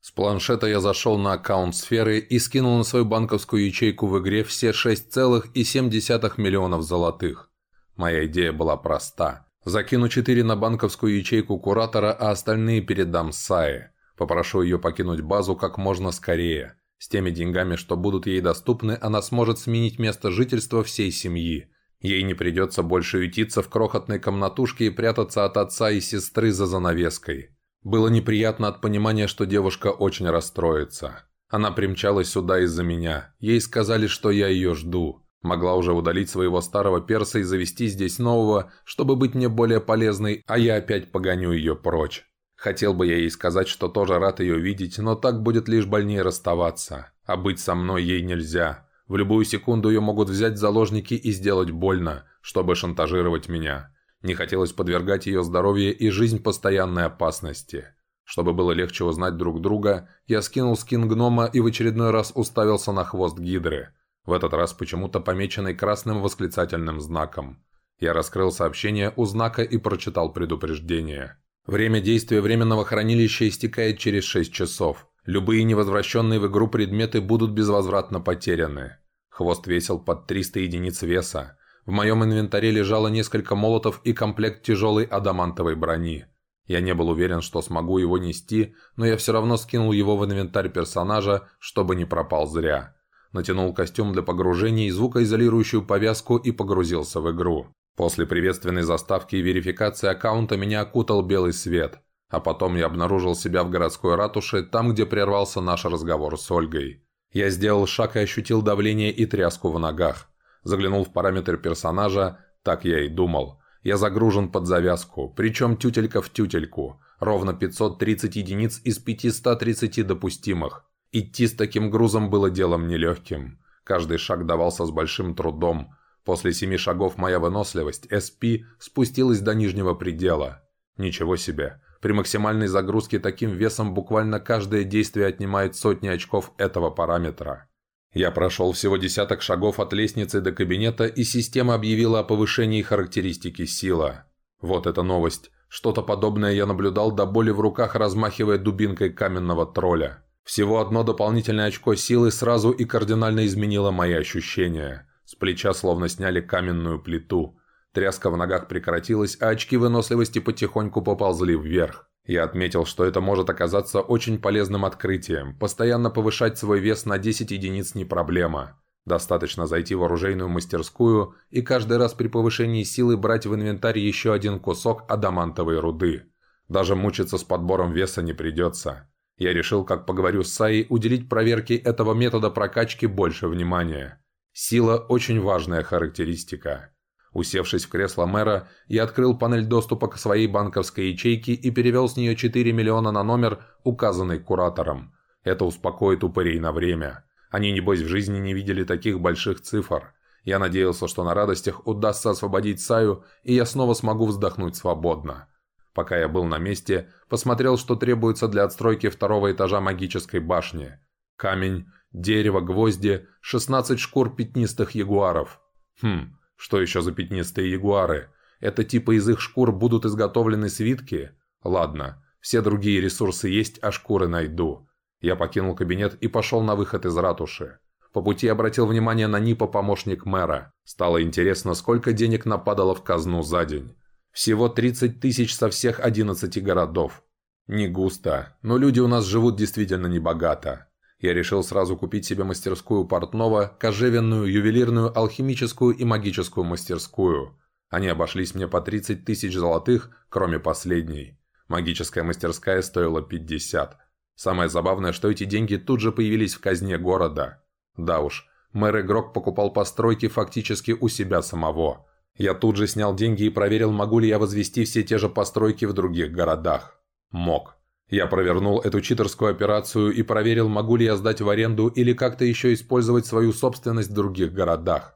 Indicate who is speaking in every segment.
Speaker 1: С планшета я зашел на аккаунт сферы и скинул на свою банковскую ячейку в игре все 6,7 миллионов золотых. Моя идея была проста. Закину 4 на банковскую ячейку куратора, а остальные передам Сае. Попрошу ее покинуть базу как можно скорее. С теми деньгами, что будут ей доступны, она сможет сменить место жительства всей семьи. Ей не придется больше ютиться в крохотной комнатушке и прятаться от отца и сестры за занавеской. Было неприятно от понимания, что девушка очень расстроится. Она примчалась сюда из-за меня. Ей сказали, что я ее жду. Могла уже удалить своего старого перса и завести здесь нового, чтобы быть мне более полезной, а я опять погоню ее прочь. Хотел бы я ей сказать, что тоже рад ее видеть, но так будет лишь больнее расставаться. А быть со мной ей нельзя. В любую секунду ее могут взять заложники и сделать больно, чтобы шантажировать меня. Не хотелось подвергать ее здоровье и жизнь постоянной опасности. Чтобы было легче узнать друг друга, я скинул скин гнома и в очередной раз уставился на хвост гидры. В этот раз почему-то помеченный красным восклицательным знаком. Я раскрыл сообщение у знака и прочитал предупреждение. Время действия временного хранилища истекает через 6 часов. Любые невозвращенные в игру предметы будут безвозвратно потеряны. Хвост весил под 300 единиц веса. В моем инвентаре лежало несколько молотов и комплект тяжелой адамантовой брони. Я не был уверен, что смогу его нести, но я все равно скинул его в инвентарь персонажа, чтобы не пропал зря. Натянул костюм для погружения и звукоизолирующую повязку и погрузился в игру. После приветственной заставки и верификации аккаунта меня окутал белый свет, а потом я обнаружил себя в городской ратуше, там, где прервался наш разговор с Ольгой. Я сделал шаг и ощутил давление и тряску в ногах. Заглянул в параметр персонажа, так я и думал. Я загружен под завязку, причем тютелька в тютельку. Ровно 530 единиц из 530 допустимых. Идти с таким грузом было делом нелегким. Каждый шаг давался с большим трудом, После семи шагов моя выносливость, SP, спустилась до нижнего предела. Ничего себе. При максимальной загрузке таким весом буквально каждое действие отнимает сотни очков этого параметра. Я прошел всего десяток шагов от лестницы до кабинета, и система объявила о повышении характеристики сила. Вот эта новость. Что-то подобное я наблюдал до боли в руках, размахивая дубинкой каменного тролля. Всего одно дополнительное очко силы сразу и кардинально изменило мои ощущения. С плеча словно сняли каменную плиту. Тряска в ногах прекратилась, а очки выносливости потихоньку поползли вверх. Я отметил, что это может оказаться очень полезным открытием. Постоянно повышать свой вес на 10 единиц не проблема. Достаточно зайти в оружейную мастерскую и каждый раз при повышении силы брать в инвентарь еще один кусок адамантовой руды. Даже мучиться с подбором веса не придется. Я решил, как поговорю с Саей, уделить проверке этого метода прокачки больше внимания. Сила – очень важная характеристика. Усевшись в кресло мэра, я открыл панель доступа к своей банковской ячейке и перевел с нее 4 миллиона на номер, указанный куратором. Это успокоит упырей на время. Они, небось, в жизни не видели таких больших цифр. Я надеялся, что на радостях удастся освободить Саю, и я снова смогу вздохнуть свободно. Пока я был на месте, посмотрел, что требуется для отстройки второго этажа магической башни. Камень, Дерево, гвозди, 16 шкур пятнистых ягуаров. Хм, что еще за пятнистые ягуары? Это типа из их шкур будут изготовлены свитки? Ладно, все другие ресурсы есть, а шкуры найду. Я покинул кабинет и пошел на выход из ратуши. По пути обратил внимание на Нипа помощник мэра. Стало интересно, сколько денег нападало в казну за день. Всего 30 тысяч со всех 11 городов. Не густо, но люди у нас живут действительно небогато. Я решил сразу купить себе мастерскую портного, кожевенную, ювелирную, алхимическую и магическую мастерскую. Они обошлись мне по 30 тысяч золотых, кроме последней. Магическая мастерская стоила 50. Самое забавное, что эти деньги тут же появились в казне города. Да уж, мэр-игрок покупал постройки фактически у себя самого. Я тут же снял деньги и проверил, могу ли я возвести все те же постройки в других городах. Мог. Я провернул эту читерскую операцию и проверил, могу ли я сдать в аренду или как-то еще использовать свою собственность в других городах.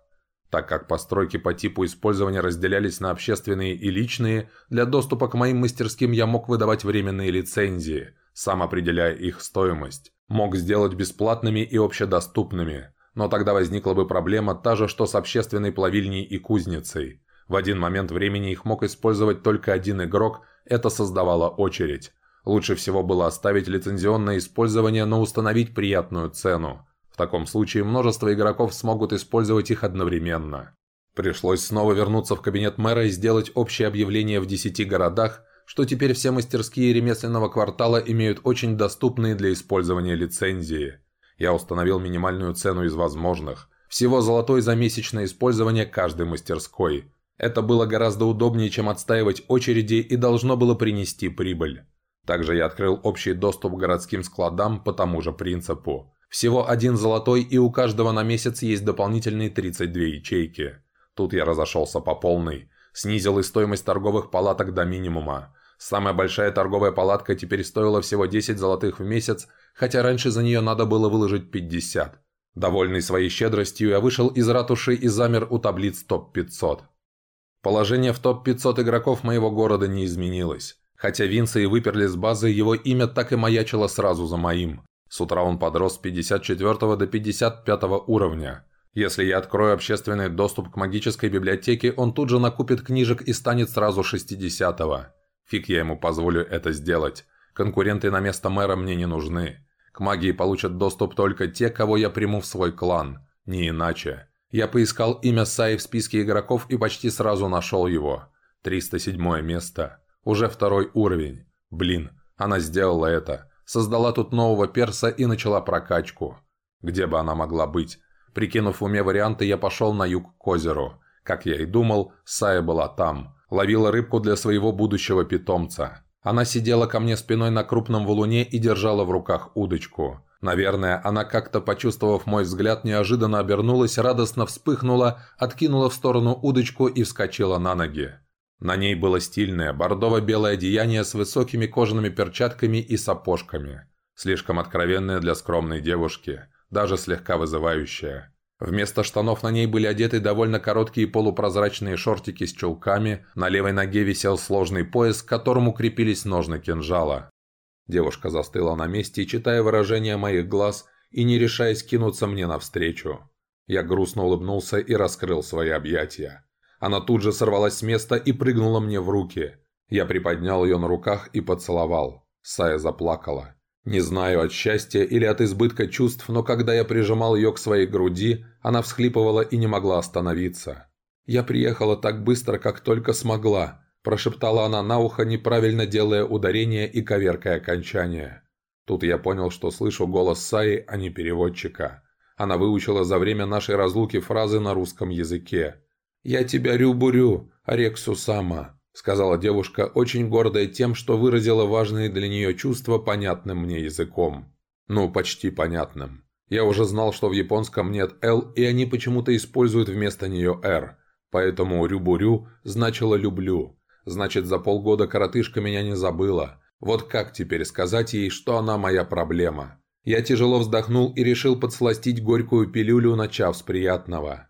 Speaker 1: Так как постройки по типу использования разделялись на общественные и личные, для доступа к моим мастерским я мог выдавать временные лицензии, сам определяя их стоимость. Мог сделать бесплатными и общедоступными, но тогда возникла бы проблема та же, что с общественной плавильней и кузницей. В один момент времени их мог использовать только один игрок, это создавало очередь. Лучше всего было оставить лицензионное использование, но установить приятную цену. В таком случае множество игроков смогут использовать их одновременно. Пришлось снова вернуться в кабинет мэра и сделать общее объявление в 10 городах, что теперь все мастерские ремесленного квартала имеют очень доступные для использования лицензии. Я установил минимальную цену из возможных. Всего золотой за месячное использование каждой мастерской. Это было гораздо удобнее, чем отстаивать очереди и должно было принести прибыль. Также я открыл общий доступ к городским складам по тому же принципу. Всего один золотой и у каждого на месяц есть дополнительные 32 ячейки. Тут я разошелся по полной. Снизил и стоимость торговых палаток до минимума. Самая большая торговая палатка теперь стоила всего 10 золотых в месяц, хотя раньше за нее надо было выложить 50. Довольный своей щедростью, я вышел из ратуши и замер у таблиц топ-500. Положение в топ-500 игроков моего города не изменилось. Хотя Винса и выперли с базы, его имя так и маячило сразу за моим. С утра он подрос с 54 до 55 уровня. Если я открою общественный доступ к магической библиотеке, он тут же накупит книжек и станет сразу 60-го. Фиг я ему позволю это сделать. Конкуренты на место мэра мне не нужны. К магии получат доступ только те, кого я приму в свой клан. Не иначе. Я поискал имя Саи в списке игроков и почти сразу нашел его. 307 место. Уже второй уровень. Блин, она сделала это. Создала тут нового перса и начала прокачку. Где бы она могла быть? Прикинув в уме варианты, я пошел на юг к озеру. Как я и думал, Сая была там. Ловила рыбку для своего будущего питомца. Она сидела ко мне спиной на крупном валуне и держала в руках удочку. Наверное, она как-то, почувствовав мой взгляд, неожиданно обернулась, радостно вспыхнула, откинула в сторону удочку и вскочила на ноги. На ней было стильное бордово-белое одеяние с высокими кожаными перчатками и сапожками. Слишком откровенное для скромной девушки, даже слегка вызывающее. Вместо штанов на ней были одеты довольно короткие полупрозрачные шортики с чулками, на левой ноге висел сложный пояс, к которому крепились ножны кинжала. Девушка застыла на месте, читая выражение моих глаз и не решаясь кинуться мне навстречу. Я грустно улыбнулся и раскрыл свои объятия. Она тут же сорвалась с места и прыгнула мне в руки. Я приподнял ее на руках и поцеловал. Сая заплакала. Не знаю, от счастья или от избытка чувств, но когда я прижимал ее к своей груди, она всхлипывала и не могла остановиться. «Я приехала так быстро, как только смогла», Прошептала она на ухо, неправильно делая ударение и коверкая окончание. Тут я понял, что слышу голос Саи, а не переводчика. Она выучила за время нашей разлуки фразы на русском языке. «Я тебя рюбурю, Сама», — сказала девушка, очень гордая тем, что выразила важные для нее чувства понятным мне языком. Ну, почти понятным. Я уже знал, что в японском нет «л», и они почему-то используют вместо нее «р», поэтому «рюбурю» значило «люблю». Значит, за полгода коротышка меня не забыла. Вот как теперь сказать ей, что она моя проблема? Я тяжело вздохнул и решил подсластить горькую пилюлю, начав с приятного.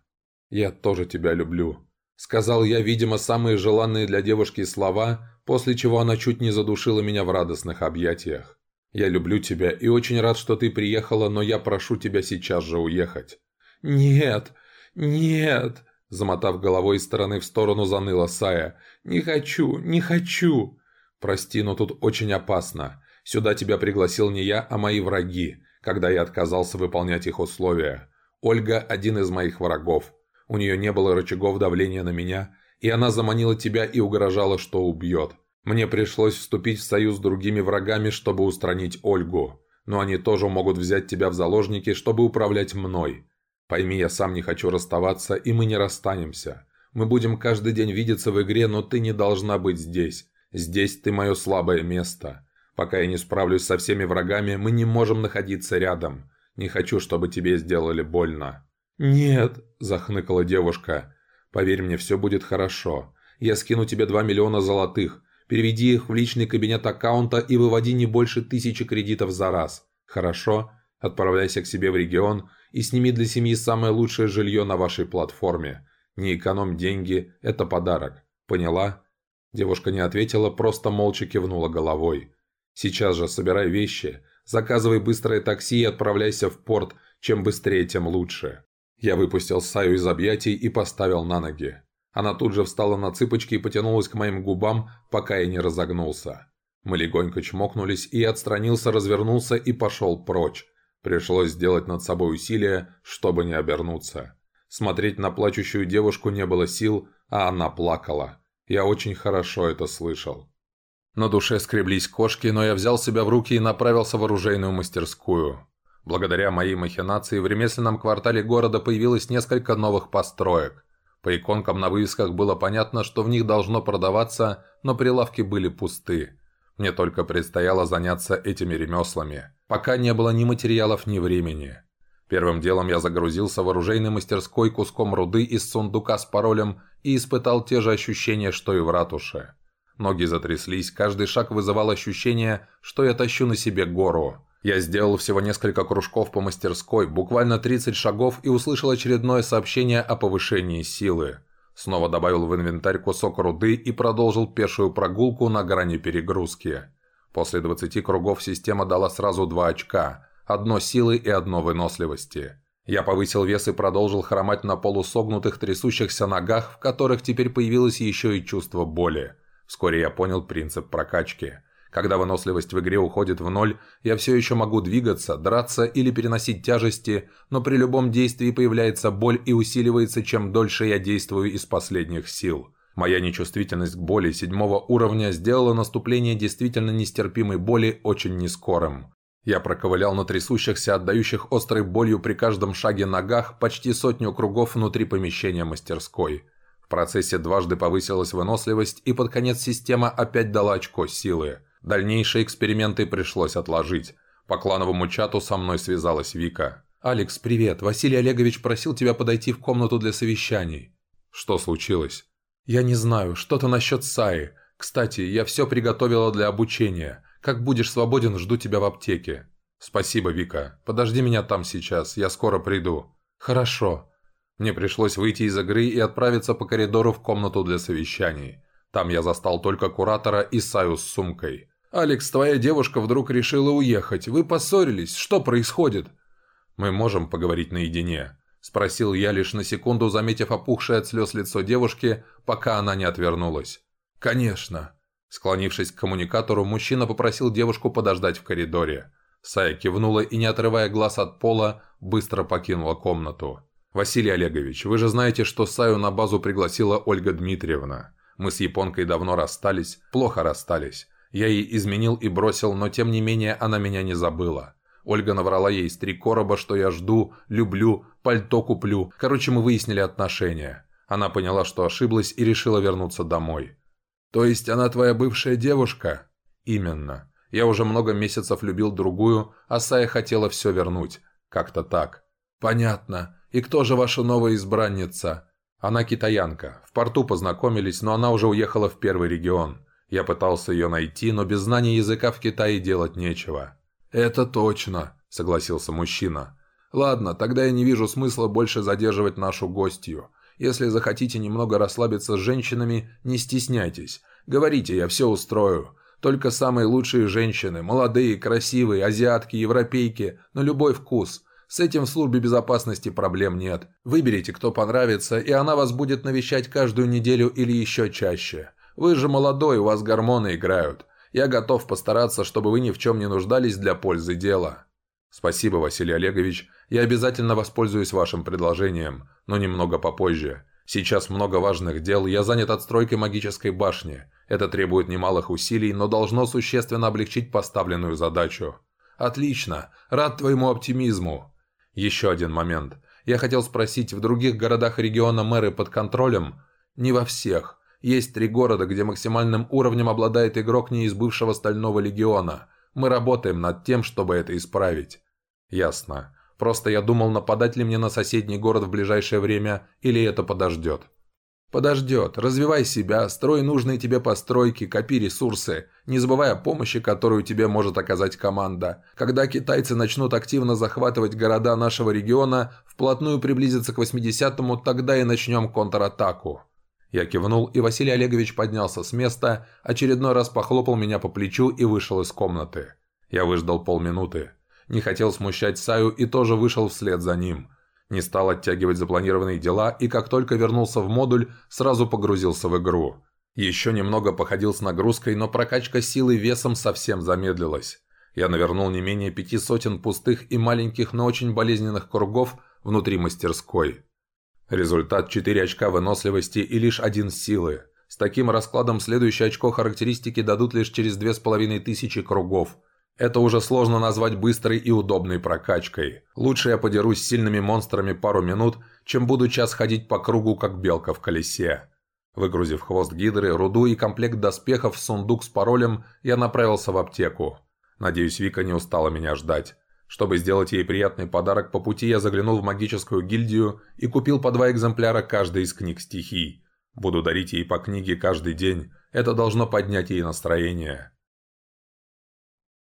Speaker 1: «Я тоже тебя люблю», — сказал я, видимо, самые желанные для девушки слова, после чего она чуть не задушила меня в радостных объятиях. «Я люблю тебя и очень рад, что ты приехала, но я прошу тебя сейчас же уехать». «Нет, нет», Замотав головой из стороны в сторону, заныла Сая. «Не хочу, не хочу!» «Прости, но тут очень опасно. Сюда тебя пригласил не я, а мои враги, когда я отказался выполнять их условия. Ольга – один из моих врагов. У нее не было рычагов давления на меня, и она заманила тебя и угрожала, что убьет. Мне пришлось вступить в союз с другими врагами, чтобы устранить Ольгу. Но они тоже могут взять тебя в заложники, чтобы управлять мной. Пойми, я сам не хочу расставаться, и мы не расстанемся. Мы будем каждый день видеться в игре, но ты не должна быть здесь. Здесь ты мое слабое место. Пока я не справлюсь со всеми врагами, мы не можем находиться рядом. Не хочу, чтобы тебе сделали больно». «Нет», – захныкала девушка. «Поверь мне, все будет хорошо. Я скину тебе 2 миллиона золотых. Переведи их в личный кабинет аккаунта и выводи не больше тысячи кредитов за раз. Хорошо? Отправляйся к себе в регион и сними для семьи самое лучшее жилье на вашей платформе. Не экономь деньги, это подарок. Поняла?» Девушка не ответила, просто молча кивнула головой. «Сейчас же собирай вещи, заказывай быстрое такси и отправляйся в порт. Чем быстрее, тем лучше». Я выпустил Саю из объятий и поставил на ноги. Она тут же встала на цыпочки и потянулась к моим губам, пока я не разогнулся. Мы легонько чмокнулись, и отстранился, развернулся и пошел прочь. Пришлось сделать над собой усилие, чтобы не обернуться. Смотреть на плачущую девушку не было сил, а она плакала. Я очень хорошо это слышал. На душе скреблись кошки, но я взял себя в руки и направился в оружейную мастерскую. Благодаря моей махинации в ремесленном квартале города появилось несколько новых построек. По иконкам на вывесках было понятно, что в них должно продаваться, но прилавки были пусты. Мне только предстояло заняться этими ремеслами, пока не было ни материалов, ни времени. Первым делом я загрузился в оружейной мастерской куском руды из сундука с паролем и испытал те же ощущения, что и в ратуше. Ноги затряслись, каждый шаг вызывал ощущение, что я тащу на себе гору. Я сделал всего несколько кружков по мастерской, буквально 30 шагов и услышал очередное сообщение о повышении силы. Снова добавил в инвентарь кусок руды и продолжил пешую прогулку на грани перегрузки. После 20 кругов система дала сразу два очка – одно силы и одно выносливости. Я повысил вес и продолжил хромать на полусогнутых трясущихся ногах, в которых теперь появилось еще и чувство боли. Вскоре я понял принцип прокачки. Когда выносливость в игре уходит в ноль, я все еще могу двигаться, драться или переносить тяжести, но при любом действии появляется боль и усиливается, чем дольше я действую из последних сил. Моя нечувствительность к боли седьмого уровня сделала наступление действительно нестерпимой боли очень нескорым. Я проковылял на трясущихся, отдающих острой болью при каждом шаге ногах почти сотню кругов внутри помещения мастерской. В процессе дважды повысилась выносливость, и под конец система опять дала очко силы. Дальнейшие эксперименты пришлось отложить. По клановому чату со мной связалась Вика. «Алекс, привет. Василий Олегович просил тебя подойти в комнату для совещаний». «Что случилось?» «Я не знаю. Что-то насчет Саи. Кстати, я все приготовила для обучения. Как будешь свободен, жду тебя в аптеке». «Спасибо, Вика. Подожди меня там сейчас, я скоро приду». «Хорошо». Мне пришлось выйти из игры и отправиться по коридору в комнату для совещаний. Там я застал только куратора и Саю с сумкой. «Алекс, твоя девушка вдруг решила уехать. Вы поссорились. Что происходит?» «Мы можем поговорить наедине», – спросил я лишь на секунду, заметив опухшее от слез лицо девушки, пока она не отвернулась. «Конечно». Склонившись к коммуникатору, мужчина попросил девушку подождать в коридоре. Сая кивнула и, не отрывая глаз от пола, быстро покинула комнату. «Василий Олегович, вы же знаете, что Саю на базу пригласила Ольга Дмитриевна. Мы с японкой давно расстались, плохо расстались. Я ей изменил и бросил, но тем не менее она меня не забыла. Ольга наврала ей из три короба, что я жду, люблю, пальто куплю. Короче, мы выяснили отношения. Она поняла, что ошиблась и решила вернуться домой. «То есть она твоя бывшая девушка?» «Именно. Я уже много месяцев любил другую, а Сая хотела все вернуть. Как-то так». «Понятно. И кто же ваша новая избранница?» «Она китаянка. В порту познакомились, но она уже уехала в первый регион. Я пытался ее найти, но без знания языка в Китае делать нечего». «Это точно», — согласился мужчина. «Ладно, тогда я не вижу смысла больше задерживать нашу гостью. Если захотите немного расслабиться с женщинами, не стесняйтесь. Говорите, я все устрою. Только самые лучшие женщины, молодые, красивые, азиатки, европейки, на любой вкус. С этим в службе безопасности проблем нет. Выберите, кто понравится, и она вас будет навещать каждую неделю или еще чаще. Вы же молодой, у вас гормоны играют. Я готов постараться, чтобы вы ни в чем не нуждались для пользы дела. Спасибо, Василий Олегович. Я обязательно воспользуюсь вашим предложением, но немного попозже. Сейчас много важных дел, я занят отстройкой магической башни. Это требует немалых усилий, но должно существенно облегчить поставленную задачу. Отлично. Рад твоему оптимизму. Еще один момент. Я хотел спросить, в других городах региона мэры под контролем? Не во всех. Есть три города, где максимальным уровнем обладает игрок не из бывшего Стального Легиона. Мы работаем над тем, чтобы это исправить. Ясно. Просто я думал, нападать ли мне на соседний город в ближайшее время, или это подождет. Подождет. Развивай себя, строй нужные тебе постройки, копи ресурсы, не забывай о помощи, которую тебе может оказать команда. Когда китайцы начнут активно захватывать города нашего региона, вплотную приблизиться к 80-му, тогда и начнем контратаку. Я кивнул, и Василий Олегович поднялся с места, очередной раз похлопал меня по плечу и вышел из комнаты. Я выждал полминуты. Не хотел смущать Саю и тоже вышел вслед за ним. Не стал оттягивать запланированные дела и как только вернулся в модуль, сразу погрузился в игру. Еще немного походил с нагрузкой, но прокачка силы весом совсем замедлилась. Я навернул не менее пяти сотен пустых и маленьких, но очень болезненных кругов внутри мастерской. Результат 4 очка выносливости и лишь один силы. С таким раскладом следующее очко характеристики дадут лишь через 2500 кругов. Это уже сложно назвать быстрой и удобной прокачкой. Лучше я подерусь с сильными монстрами пару минут, чем буду час ходить по кругу, как белка в колесе. Выгрузив хвост гидры, руду и комплект доспехов в сундук с паролем, я направился в аптеку. Надеюсь, Вика не устала меня ждать. Чтобы сделать ей приятный подарок, по пути я заглянул в магическую гильдию и купил по два экземпляра каждой из книг стихий. Буду дарить ей по книге каждый день. Это должно поднять ей настроение.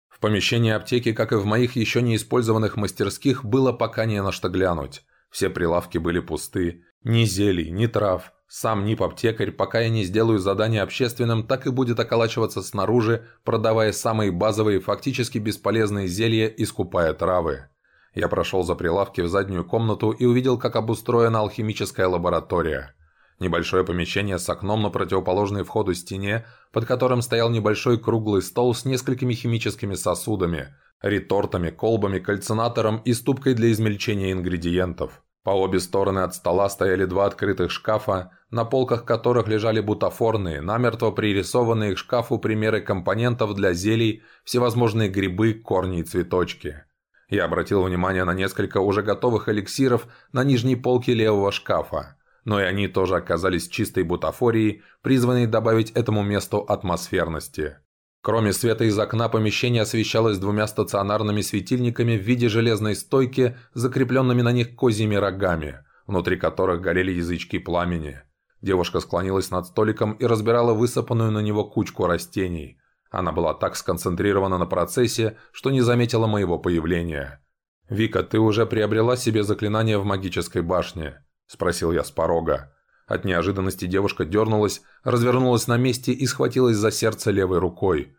Speaker 1: В помещении аптеки, как и в моих еще не использованных мастерских, было пока не на что глянуть. Все прилавки были пусты. Ни зелий, ни трав. Сам НИП-аптекарь, пока я не сделаю задание общественным, так и будет околачиваться снаружи, продавая самые базовые, фактически бесполезные зелья и скупая травы. Я прошел за прилавки в заднюю комнату и увидел, как обустроена алхимическая лаборатория. Небольшое помещение с окном на противоположной входу стене, под которым стоял небольшой круглый стол с несколькими химическими сосудами, ретортами, колбами, кальцинатором и ступкой для измельчения ингредиентов. По обе стороны от стола стояли два открытых шкафа, на полках которых лежали бутафорные, намертво пририсованные к шкафу примеры компонентов для зелий, всевозможные грибы, корни и цветочки. Я обратил внимание на несколько уже готовых эликсиров на нижней полке левого шкафа, но и они тоже оказались чистой бутафорией, призванной добавить этому месту атмосферности. Кроме света из окна, помещение освещалось двумя стационарными светильниками в виде железной стойки, закрепленными на них козьими рогами, внутри которых горели язычки пламени. Девушка склонилась над столиком и разбирала высыпанную на него кучку растений. Она была так сконцентрирована на процессе, что не заметила моего появления. «Вика, ты уже приобрела себе заклинание в магической башне?» – спросил я с порога. От неожиданности девушка дернулась, развернулась на месте и схватилась за сердце левой рукой.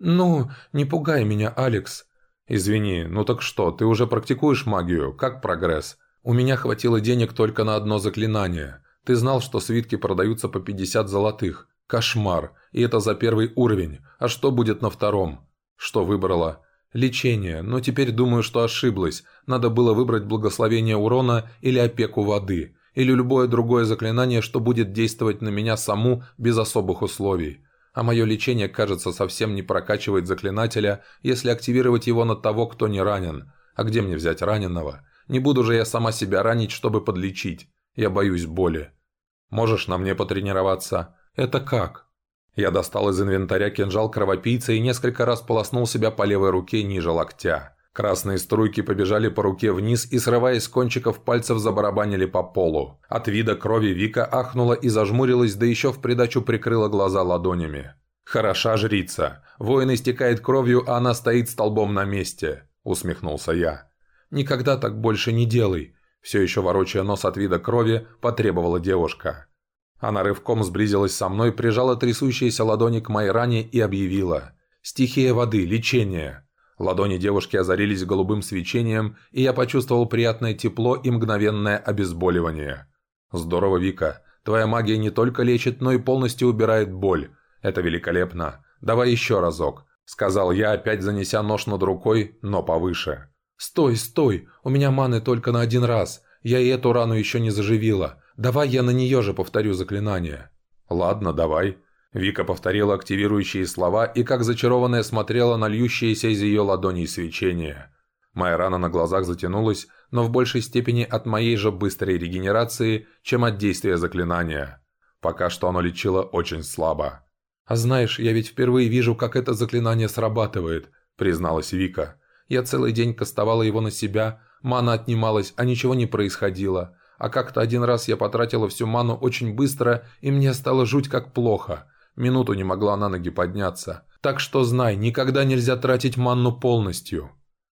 Speaker 1: «Ну, не пугай меня, Алекс». «Извини, ну так что, ты уже практикуешь магию? Как прогресс?» «У меня хватило денег только на одно заклинание. Ты знал, что свитки продаются по 50 золотых. Кошмар. И это за первый уровень. А что будет на втором?» «Что выбрала?» «Лечение. Но теперь думаю, что ошиблась. Надо было выбрать благословение урона или опеку воды или любое другое заклинание, что будет действовать на меня саму без особых условий. А мое лечение, кажется, совсем не прокачивает заклинателя, если активировать его на того, кто не ранен. А где мне взять раненого? Не буду же я сама себя ранить, чтобы подлечить. Я боюсь боли. Можешь на мне потренироваться? Это как? Я достал из инвентаря кинжал кровопийца и несколько раз полоснул себя по левой руке ниже локтя. Красные струйки побежали по руке вниз и, срываясь с кончиков пальцев, забарабанили по полу. От вида крови Вика ахнула и зажмурилась, да еще в придачу прикрыла глаза ладонями. «Хороша жрица. Воин истекает кровью, а она стоит столбом на месте», — усмехнулся я. «Никогда так больше не делай», — все еще ворочая нос от вида крови, потребовала девушка. Она рывком сблизилась со мной, прижала трясущиеся ладони к моей ране и объявила. «Стихия воды, лечение». Ладони девушки озарились голубым свечением, и я почувствовал приятное тепло и мгновенное обезболивание. «Здорово, Вика. Твоя магия не только лечит, но и полностью убирает боль. Это великолепно. Давай еще разок», — сказал я, опять занеся нож над рукой, но повыше. «Стой, стой! У меня маны только на один раз. Я и эту рану еще не заживила. Давай я на нее же повторю заклинание». «Ладно, давай», Вика повторила активирующие слова и как зачарованная смотрела на льющееся из ее ладоней свечение. Моя рана на глазах затянулась, но в большей степени от моей же быстрой регенерации, чем от действия заклинания. Пока что оно лечило очень слабо. «А знаешь, я ведь впервые вижу, как это заклинание срабатывает», – призналась Вика. «Я целый день кастовала его на себя, мана отнималась, а ничего не происходило. А как-то один раз я потратила всю ману очень быстро, и мне стало жуть как плохо. Минуту не могла на ноги подняться. Так что знай, никогда нельзя тратить манну полностью.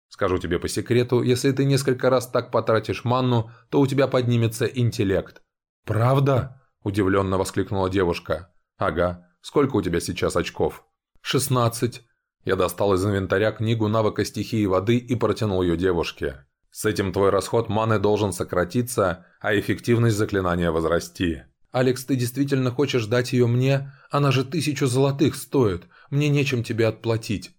Speaker 1: Скажу тебе по секрету, если ты несколько раз так потратишь манну, то у тебя поднимется интеллект. «Правда?» – удивленно воскликнула девушка. «Ага. Сколько у тебя сейчас очков?» «Шестнадцать». Я достал из инвентаря книгу навыка стихии воды и протянул ее девушке. «С этим твой расход маны должен сократиться, а эффективность заклинания возрасти. «Алекс, ты действительно хочешь дать ее мне? Она же тысячу золотых стоит. Мне нечем тебе отплатить».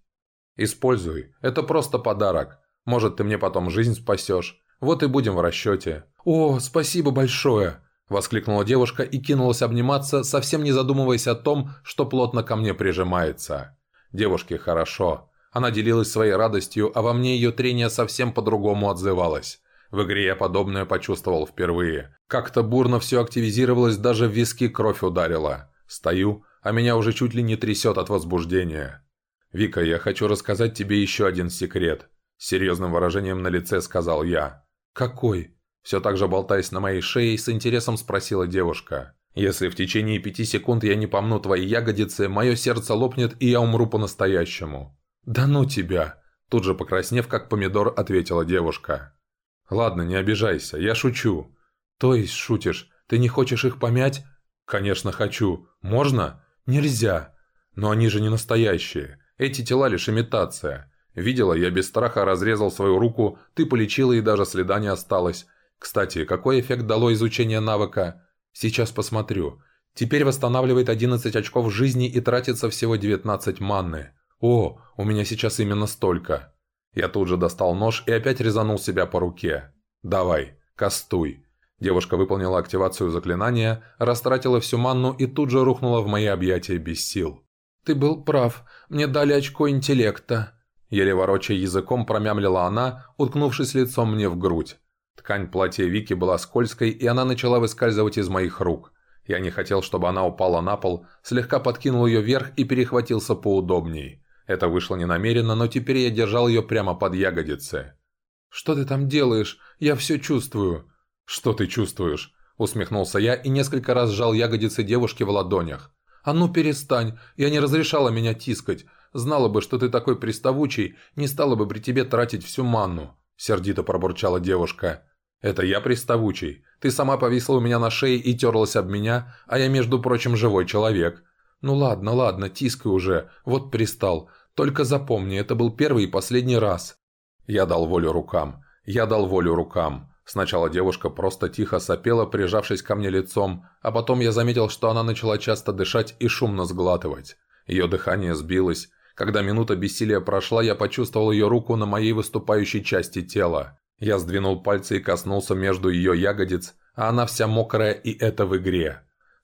Speaker 1: «Используй. Это просто подарок. Может, ты мне потом жизнь спасешь. Вот и будем в расчете». «О, спасибо большое!» – воскликнула девушка и кинулась обниматься, совсем не задумываясь о том, что плотно ко мне прижимается. Девушке хорошо. Она делилась своей радостью, а во мне ее трение совсем по-другому отзывалось. В игре я подобное почувствовал впервые. Как-то бурно все активизировалось, даже в виски кровь ударила. Стою, а меня уже чуть ли не трясет от возбуждения. «Вика, я хочу рассказать тебе еще один секрет», – серьезным выражением на лице сказал я. «Какой?» Все так же болтаясь на моей шее, с интересом спросила девушка. «Если в течение пяти секунд я не помну твои ягодицы, мое сердце лопнет, и я умру по-настоящему». «Да ну тебя!» Тут же покраснев, как помидор, ответила девушка. «Ладно, не обижайся, я шучу». «То есть шутишь? Ты не хочешь их помять?» «Конечно хочу. Можно?» «Нельзя. Но они же не настоящие. Эти тела лишь имитация. Видела, я без страха разрезал свою руку, ты полечила и даже следа не осталось. Кстати, какой эффект дало изучение навыка? Сейчас посмотрю. Теперь восстанавливает 11 очков жизни и тратится всего 19 манны. О, у меня сейчас именно столько. Я тут же достал нож и опять резанул себя по руке. «Давай, кастуй». Девушка выполнила активацию заклинания, растратила всю манну и тут же рухнула в мои объятия без сил. «Ты был прав. Мне дали очко интеллекта». Еле ворочая языком промямлила она, уткнувшись лицом мне в грудь. Ткань платья Вики была скользкой, и она начала выскальзывать из моих рук. Я не хотел, чтобы она упала на пол, слегка подкинул ее вверх и перехватился поудобней. Это вышло ненамеренно, но теперь я держал ее прямо под ягодицы. «Что ты там делаешь? Я все чувствую». «Что ты чувствуешь?» Усмехнулся я и несколько раз сжал ягодицы девушки в ладонях. «А ну перестань, я не разрешала меня тискать. Знала бы, что ты такой приставучий, не стала бы при тебе тратить всю манну», – сердито пробурчала девушка. «Это я приставучий. Ты сама повисла у меня на шее и терлась об меня, а я, между прочим, живой человек». «Ну ладно, ладно, тискай уже. Вот пристал. Только запомни, это был первый и последний раз». Я дал волю рукам. Я дал волю рукам. Сначала девушка просто тихо сопела, прижавшись ко мне лицом, а потом я заметил, что она начала часто дышать и шумно сглатывать. Ее дыхание сбилось. Когда минута бессилия прошла, я почувствовал ее руку на моей выступающей части тела. Я сдвинул пальцы и коснулся между ее ягодиц, а она вся мокрая и это в игре.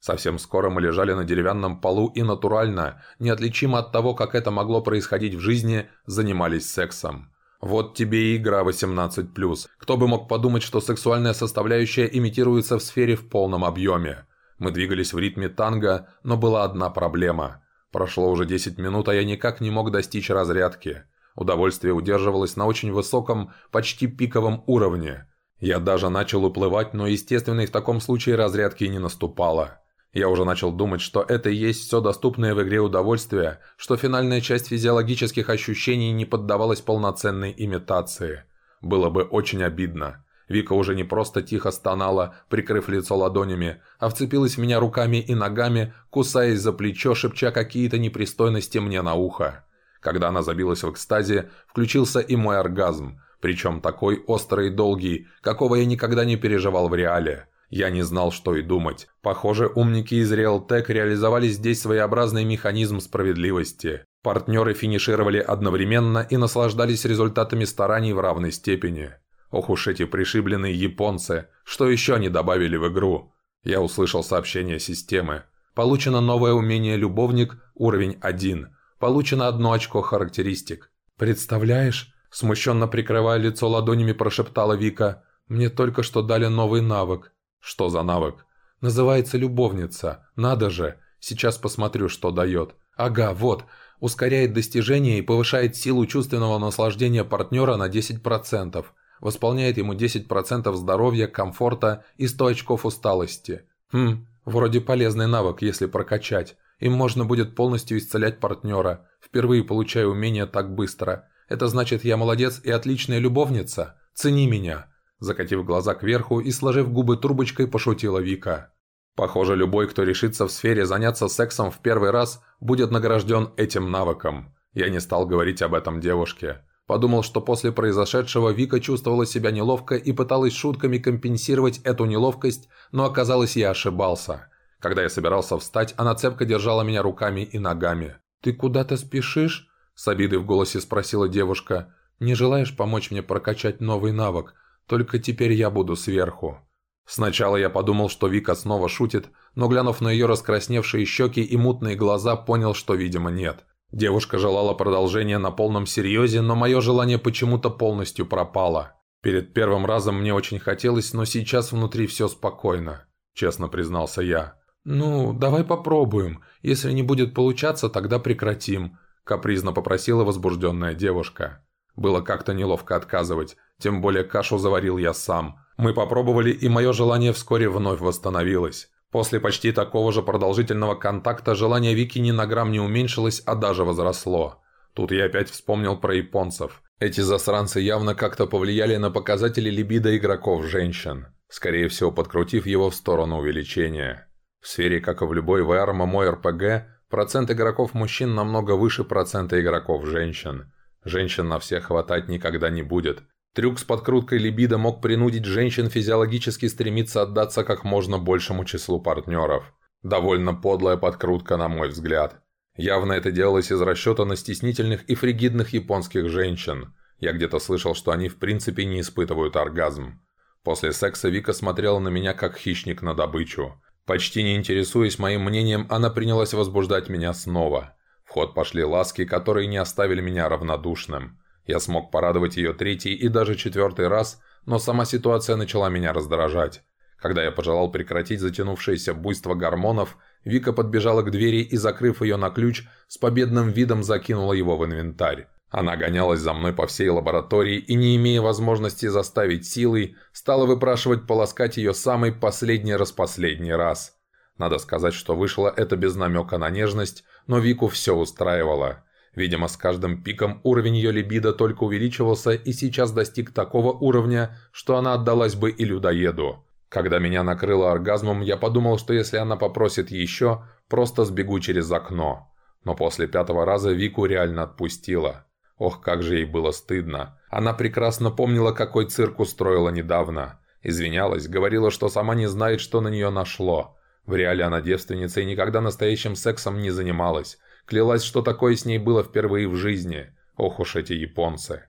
Speaker 1: Совсем скоро мы лежали на деревянном полу и натурально, неотличимо от того, как это могло происходить в жизни, занимались сексом. Вот тебе и игра 18+. Кто бы мог подумать, что сексуальная составляющая имитируется в сфере в полном объеме. Мы двигались в ритме танго, но была одна проблема. Прошло уже 10 минут, а я никак не мог достичь разрядки. Удовольствие удерживалось на очень высоком, почти пиковом уровне. Я даже начал уплывать, но естественной в таком случае разрядки не наступало. Я уже начал думать, что это и есть все доступное в игре удовольствие, что финальная часть физиологических ощущений не поддавалась полноценной имитации. Было бы очень обидно. Вика уже не просто тихо стонала, прикрыв лицо ладонями, а вцепилась в меня руками и ногами, кусаясь за плечо, шепча какие-то непристойности мне на ухо. Когда она забилась в экстазе, включился и мой оргазм, причем такой острый и долгий, какого я никогда не переживал в реале. Я не знал, что и думать. Похоже, умники из Realtek реализовали здесь своеобразный механизм справедливости. Партнеры финишировали одновременно и наслаждались результатами стараний в равной степени. Ох уж эти пришибленные японцы, что еще они добавили в игру? Я услышал сообщение системы. Получено новое умение «Любовник», уровень 1. Получено одно очко характеристик. «Представляешь?» Смущенно прикрывая лицо ладонями, прошептала Вика. «Мне только что дали новый навык. «Что за навык?» «Называется любовница. Надо же. Сейчас посмотрю, что дает. Ага, вот. Ускоряет достижение и повышает силу чувственного наслаждения партнера на 10%. Восполняет ему 10% здоровья, комфорта и 100 очков усталости. Хм, вроде полезный навык, если прокачать. Им можно будет полностью исцелять партнера. Впервые получаю умение так быстро. Это значит, я молодец и отличная любовница. Цени меня. Закатив глаза кверху и сложив губы трубочкой, пошутила Вика. Похоже, любой, кто решится в сфере заняться сексом в первый раз, будет награжден этим навыком. Я не стал говорить об этом девушке. Подумал, что после произошедшего Вика чувствовала себя неловко и пыталась шутками компенсировать эту неловкость, но оказалось, я ошибался. Когда я собирался встать, она цепко держала меня руками и ногами. «Ты куда-то спешишь?» – с обидой в голосе спросила девушка. «Не желаешь помочь мне прокачать новый навык? Только теперь я буду сверху». Сначала я подумал, что Вика снова шутит, но глянув на ее раскрасневшие щеки и мутные глаза, понял, что, видимо, нет. Девушка желала продолжения на полном серьезе, но мое желание почему-то полностью пропало. Перед первым разом мне очень хотелось, но сейчас внутри все спокойно, честно признался я. «Ну, давай попробуем. Если не будет получаться, тогда прекратим», – капризно попросила возбужденная девушка. Было как-то неловко отказывать, тем более кашу заварил я сам. Мы попробовали, и мое желание вскоре вновь восстановилось. После почти такого же продолжительного контакта желание Вики ни на грамм не уменьшилось, а даже возросло. Тут я опять вспомнил про японцев. Эти засранцы явно как-то повлияли на показатели либидо игроков-женщин, скорее всего подкрутив его в сторону увеличения. В сфере, как и в любой VR MMO RPG, процент игроков мужчин намного выше процента игроков женщин. Женщин на всех хватать никогда не будет. Трюк с подкруткой либидо мог принудить женщин физиологически стремиться отдаться как можно большему числу партнеров. Довольно подлая подкрутка, на мой взгляд. Явно это делалось из расчета на стеснительных и фригидных японских женщин. Я где-то слышал, что они в принципе не испытывают оргазм. После секса Вика смотрела на меня как хищник на добычу. Почти не интересуясь моим мнением, она принялась возбуждать меня снова. В ход пошли ласки, которые не оставили меня равнодушным. Я смог порадовать ее третий и даже четвертый раз, но сама ситуация начала меня раздражать. Когда я пожелал прекратить затянувшееся буйство гормонов, Вика подбежала к двери и, закрыв ее на ключ, с победным видом закинула его в инвентарь. Она гонялась за мной по всей лаборатории и, не имея возможности заставить силой, стала выпрашивать полоскать ее самый последний-распоследний раз. Надо сказать, что вышло это без намека на нежность, но Вику все устраивало. Видимо, с каждым пиком уровень ее либидо только увеличивался и сейчас достиг такого уровня, что она отдалась бы и людоеду. Когда меня накрыло оргазмом, я подумал, что если она попросит еще, просто сбегу через окно. Но после пятого раза Вику реально отпустила. Ох, как же ей было стыдно. Она прекрасно помнила, какой цирк устроила недавно. Извинялась, говорила, что сама не знает, что на нее нашло. В реале она девственница и никогда настоящим сексом не занималась. Клялась, что такое с ней было впервые в жизни. Ох уж эти японцы.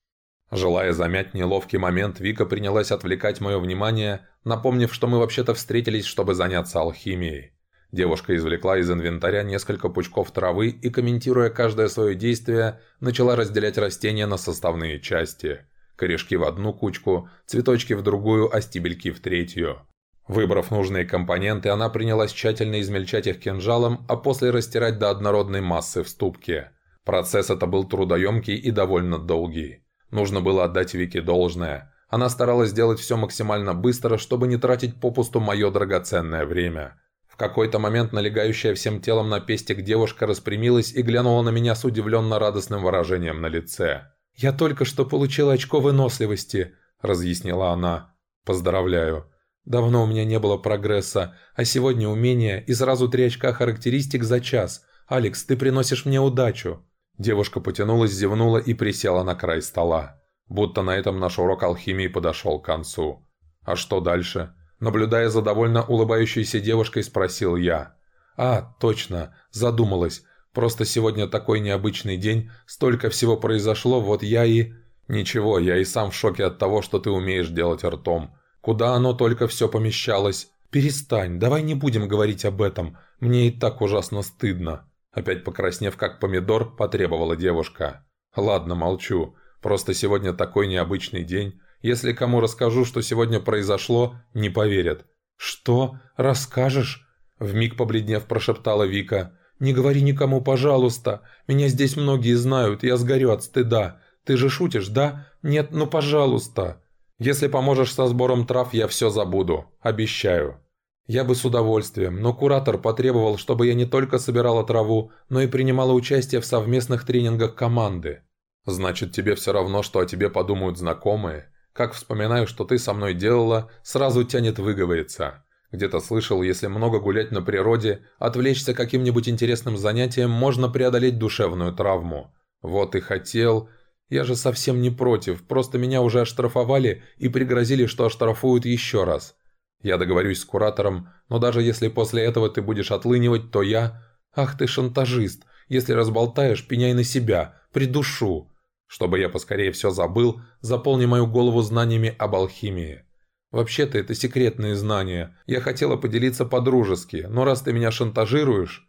Speaker 1: Желая замять неловкий момент, Вика принялась отвлекать мое внимание, напомнив, что мы вообще-то встретились, чтобы заняться алхимией. Девушка извлекла из инвентаря несколько пучков травы и, комментируя каждое свое действие, начала разделять растения на составные части. Корешки в одну кучку, цветочки в другую, а стебельки в третью. Выбрав нужные компоненты, она принялась тщательно измельчать их кинжалом, а после растирать до однородной массы в ступке. Процесс это был трудоемкий и довольно долгий. Нужно было отдать Вике должное. Она старалась сделать все максимально быстро, чтобы не тратить попусту мое драгоценное время какой-то момент налегающая всем телом на пестик девушка распрямилась и глянула на меня с удивленно радостным выражением на лице. «Я только что получила очко выносливости», – разъяснила она. «Поздравляю. Давно у меня не было прогресса, а сегодня умение и сразу три очка характеристик за час. Алекс, ты приносишь мне удачу». Девушка потянулась, зевнула и присела на край стола. Будто на этом наш урок алхимии подошел к концу. «А что дальше?» Наблюдая за довольно улыбающейся девушкой, спросил я. «А, точно, задумалась. Просто сегодня такой необычный день, столько всего произошло, вот я и...» «Ничего, я и сам в шоке от того, что ты умеешь делать ртом. Куда оно только все помещалось?» «Перестань, давай не будем говорить об этом. Мне и так ужасно стыдно». Опять покраснев как помидор, потребовала девушка. «Ладно, молчу. Просто сегодня такой необычный день. Если кому расскажу, что сегодня произошло, не поверят». «Что? Расскажешь?» Вмиг побледнев прошептала Вика. «Не говори никому, пожалуйста. Меня здесь многие знают, я сгорю от стыда. Ты же шутишь, да? Нет, ну пожалуйста. Если поможешь со сбором трав, я все забуду. Обещаю». Я бы с удовольствием, но куратор потребовал, чтобы я не только собирала траву, но и принимала участие в совместных тренингах команды. «Значит, тебе все равно, что о тебе подумают знакомые?» Как вспоминаю, что ты со мной делала, сразу тянет выговориться. Где-то слышал, если много гулять на природе, отвлечься каким-нибудь интересным занятием, можно преодолеть душевную травму. Вот и хотел... Я же совсем не против, просто меня уже оштрафовали и пригрозили, что оштрафуют еще раз. Я договорюсь с куратором, но даже если после этого ты будешь отлынивать, то я... Ах ты шантажист, если разболтаешь, пеняй на себя, придушу. Чтобы я поскорее все забыл, заполни мою голову знаниями об алхимии. Вообще-то это секретные знания. Я хотела поделиться по-дружески, но раз ты меня шантажируешь...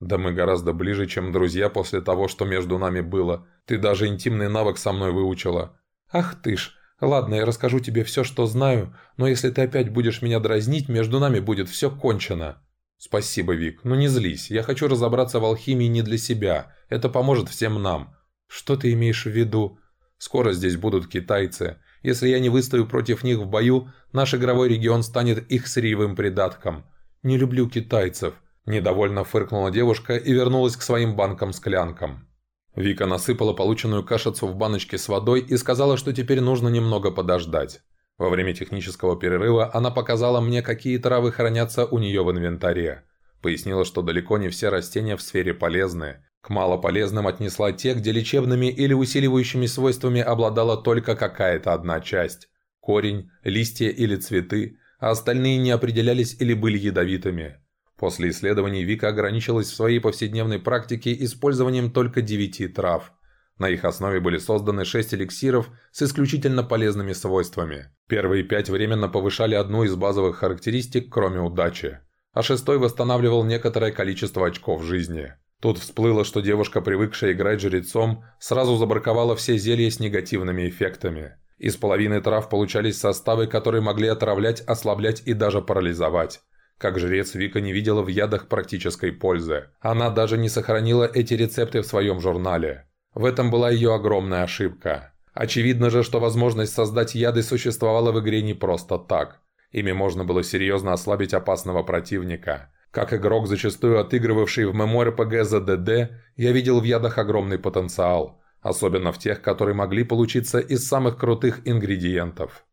Speaker 1: Да мы гораздо ближе, чем друзья после того, что между нами было. Ты даже интимный навык со мной выучила. Ах ты ж, ладно, я расскажу тебе все, что знаю, но если ты опять будешь меня дразнить, между нами будет все кончено. Спасибо, Вик, но не злись. Я хочу разобраться в алхимии не для себя. Это поможет всем нам. Что ты имеешь в виду? Скоро здесь будут китайцы. Если я не выстою против них в бою, наш игровой регион станет их сырьевым придатком. Не люблю китайцев. Недовольно фыркнула девушка и вернулась к своим банкам-склянкам. Вика насыпала полученную кашицу в баночке с водой и сказала, что теперь нужно немного подождать. Во время технического перерыва она показала мне, какие травы хранятся у нее в инвентаре. Пояснила, что далеко не все растения в сфере полезны, к малополезным отнесла те, где лечебными или усиливающими свойствами обладала только какая-то одна часть – корень, листья или цветы, а остальные не определялись или были ядовитыми. После исследований Вика ограничилась в своей повседневной практике использованием только девяти трав. На их основе были созданы шесть эликсиров с исключительно полезными свойствами. Первые пять временно повышали одну из базовых характеристик, кроме удачи, а шестой восстанавливал некоторое количество очков жизни. Тут всплыло, что девушка, привыкшая играть жрецом, сразу забраковала все зелья с негативными эффектами. Из половины трав получались составы, которые могли отравлять, ослаблять и даже парализовать. Как жрец Вика не видела в ядах практической пользы. Она даже не сохранила эти рецепты в своем журнале. В этом была ее огромная ошибка. Очевидно же, что возможность создать яды существовала в игре не просто так. Ими можно было серьезно ослабить опасного противника – как игрок, зачастую отыгрывавший в MMORPG ДД, я видел в ядах огромный потенциал, особенно в тех, которые могли получиться из самых крутых ингредиентов.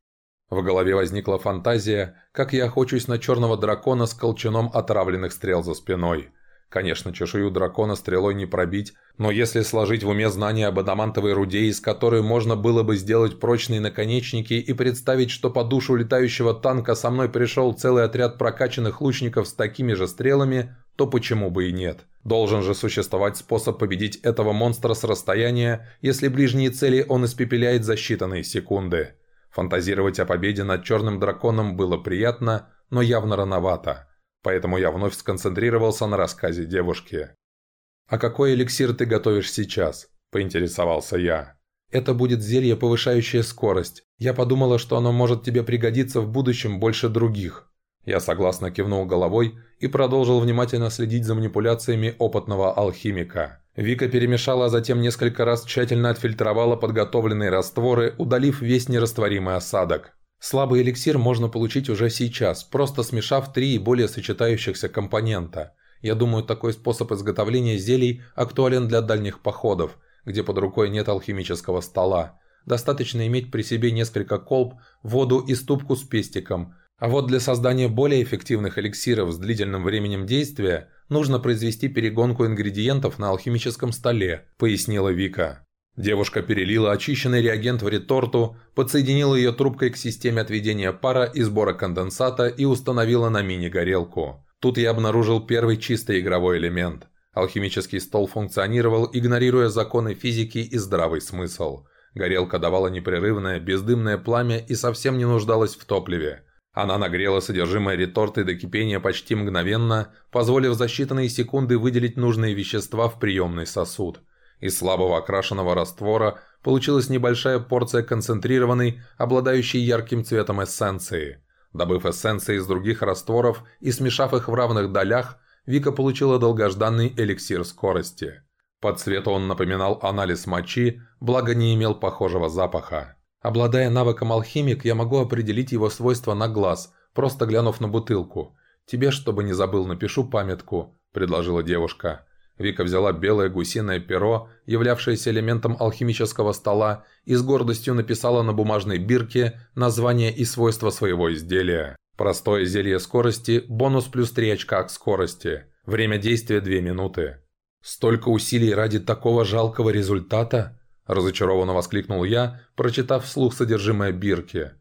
Speaker 1: В голове возникла фантазия, как я охочусь на черного дракона с колчаном отравленных стрел за спиной. Конечно, чешую дракона стрелой не пробить, но если сложить в уме знания об адамантовой руде, из которой можно было бы сделать прочные наконечники и представить, что по душу летающего танка со мной пришел целый отряд прокачанных лучников с такими же стрелами, то почему бы и нет? Должен же существовать способ победить этого монстра с расстояния, если ближние цели он испепеляет за считанные секунды. Фантазировать о победе над черным драконом было приятно, но явно рановато поэтому я вновь сконцентрировался на рассказе девушки. «А какой эликсир ты готовишь сейчас?» – поинтересовался я. «Это будет зелье, повышающее скорость. Я подумала, что оно может тебе пригодиться в будущем больше других». Я согласно кивнул головой и продолжил внимательно следить за манипуляциями опытного алхимика. Вика перемешала, а затем несколько раз тщательно отфильтровала подготовленные растворы, удалив весь нерастворимый осадок. Слабый эликсир можно получить уже сейчас, просто смешав три и более сочетающихся компонента. Я думаю, такой способ изготовления зелий актуален для дальних походов, где под рукой нет алхимического стола. Достаточно иметь при себе несколько колб, воду и ступку с пестиком. А вот для создания более эффективных эликсиров с длительным временем действия нужно произвести перегонку ингредиентов на алхимическом столе, пояснила Вика. Девушка перелила очищенный реагент в реторту, подсоединила ее трубкой к системе отведения пара и сбора конденсата и установила на мини-горелку. Тут я обнаружил первый чистый игровой элемент. Алхимический стол функционировал, игнорируя законы физики и здравый смысл. Горелка давала непрерывное, бездымное пламя и совсем не нуждалась в топливе. Она нагрела содержимое реторты до кипения почти мгновенно, позволив за считанные секунды выделить нужные вещества в приемный сосуд. Из слабого окрашенного раствора получилась небольшая порция концентрированной, обладающей ярким цветом эссенции. Добыв эссенции из других растворов и смешав их в равных долях, Вика получила долгожданный эликсир скорости. По цвету он напоминал анализ мочи, благо не имел похожего запаха. Обладая навыком алхимик, я могу определить его свойства на глаз, просто глянув на бутылку. «Тебе, чтобы не забыл, напишу памятку», – предложила девушка. Вика взяла белое гусиное перо, являвшееся элементом алхимического стола, и с гордостью написала на бумажной бирке название и свойства своего изделия. Простое зелье скорости, бонус плюс 3 очка к скорости. Время действия 2 минуты. «Столько усилий ради такого жалкого результата?» – разочарованно воскликнул я, прочитав вслух содержимое бирки.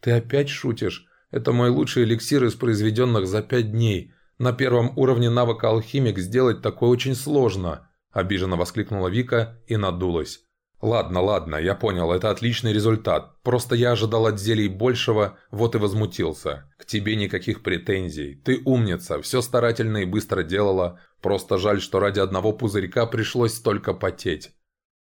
Speaker 1: «Ты опять шутишь? Это мой лучший эликсир из произведенных за пять дней. На первом уровне навыка алхимик сделать такое очень сложно», – обиженно воскликнула Вика и надулась. «Ладно, ладно, я понял, это отличный результат. Просто я ожидал от зелий большего, вот и возмутился. К тебе никаких претензий. Ты умница, все старательно и быстро делала. Просто жаль, что ради одного пузырька пришлось столько потеть».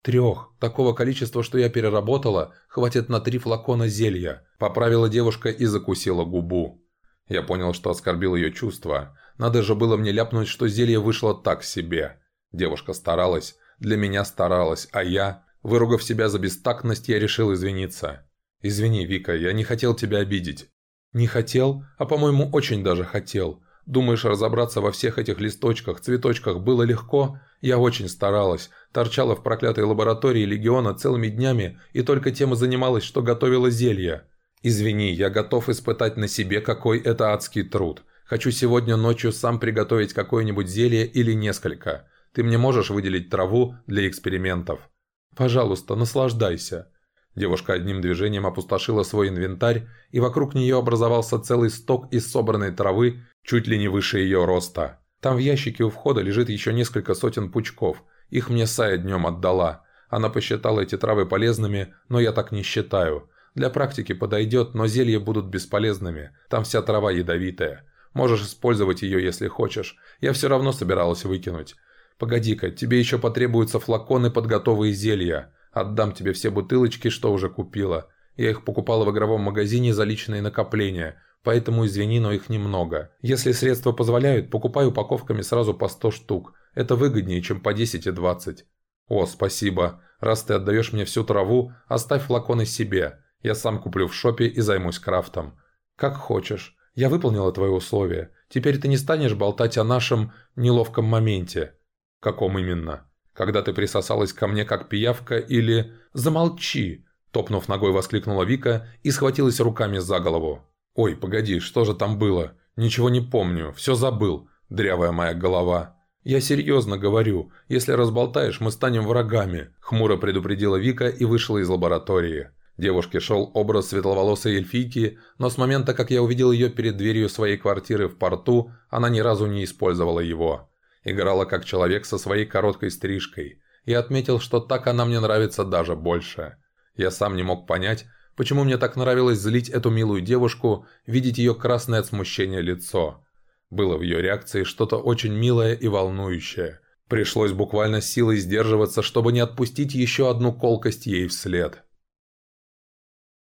Speaker 1: «Трех. Такого количества, что я переработала, хватит на три флакона зелья», – поправила девушка и закусила губу. Я понял, что оскорбил ее чувства. Надо же было мне ляпнуть, что зелье вышло так себе. Девушка старалась, для меня старалась, а я... Выругав себя за бестактность, я решил извиниться. «Извини, Вика, я не хотел тебя обидеть». «Не хотел? А, по-моему, очень даже хотел. Думаешь, разобраться во всех этих листочках, цветочках было легко? Я очень старалась. Торчала в проклятой лаборатории Легиона целыми днями и только тем и занималась, что готовила зелья. Извини, я готов испытать на себе, какой это адский труд. Хочу сегодня ночью сам приготовить какое-нибудь зелье или несколько. Ты мне можешь выделить траву для экспериментов?» «Пожалуйста, наслаждайся». Девушка одним движением опустошила свой инвентарь, и вокруг нее образовался целый сток из собранной травы, чуть ли не выше ее роста. Там в ящике у входа лежит еще несколько сотен пучков. Их мне Сая днем отдала. Она посчитала эти травы полезными, но я так не считаю. Для практики подойдет, но зелья будут бесполезными. Там вся трава ядовитая. Можешь использовать ее, если хочешь. Я все равно собиралась выкинуть. «Погоди-ка, тебе еще потребуются флаконы под готовые зелья. Отдам тебе все бутылочки, что уже купила. Я их покупала в игровом магазине за личные накопления, поэтому извини, но их немного. Если средства позволяют, покупай упаковками сразу по 100 штук. Это выгоднее, чем по 10 и 20». «О, спасибо. Раз ты отдаешь мне всю траву, оставь флаконы себе. Я сам куплю в шопе и займусь крафтом». «Как хочешь. Я выполнила твои условия. Теперь ты не станешь болтать о нашем неловком моменте». «Каком именно? Когда ты присосалась ко мне как пиявка или...» «Замолчи!» – топнув ногой, воскликнула Вика и схватилась руками за голову. «Ой, погоди, что же там было? Ничего не помню, все забыл, дрявая моя голова». «Я серьезно говорю, если разболтаешь, мы станем врагами», – хмуро предупредила Вика и вышла из лаборатории. Девушке шел образ светловолосой эльфийки, но с момента, как я увидел ее перед дверью своей квартиры в порту, она ни разу не использовала его. Играла как человек со своей короткой стрижкой. И отметил, что так она мне нравится даже больше. Я сам не мог понять, почему мне так нравилось злить эту милую девушку, видеть ее красное от смущения лицо. Было в ее реакции что-то очень милое и волнующее. Пришлось буквально силой сдерживаться, чтобы не отпустить еще одну колкость ей вслед.